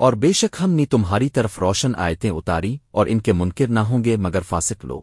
اور بے شک ہم نے تمہاری طرف روشن آیتیں اتاری اور ان کے منکر نہ ہوں گے مگر فاسق لوگ۔